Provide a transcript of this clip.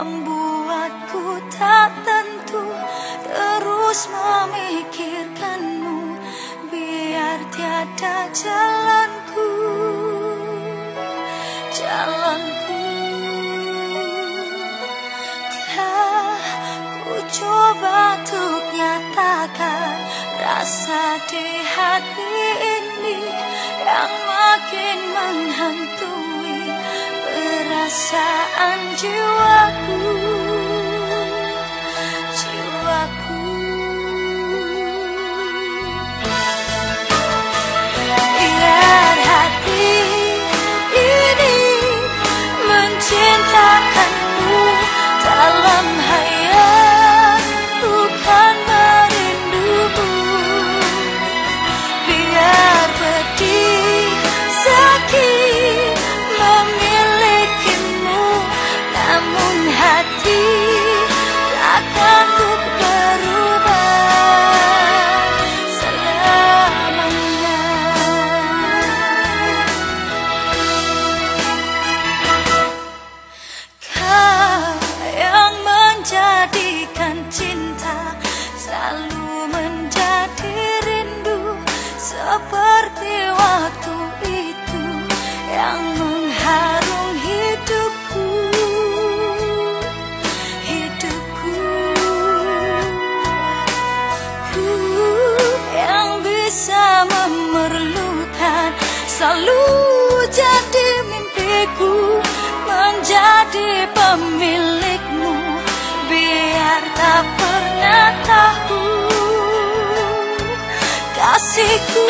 membuatku tak tentu terus memikirkanmu biar tiada jalanku jalanku telah ku coba untuk nyatakan rasa di hati ini yang makin menghantui. Perasaan jiwaku seperti waktu itu yang mengharung hidupku. Hidupku. Ku yang bisa memerlukan selalu tahu kasihku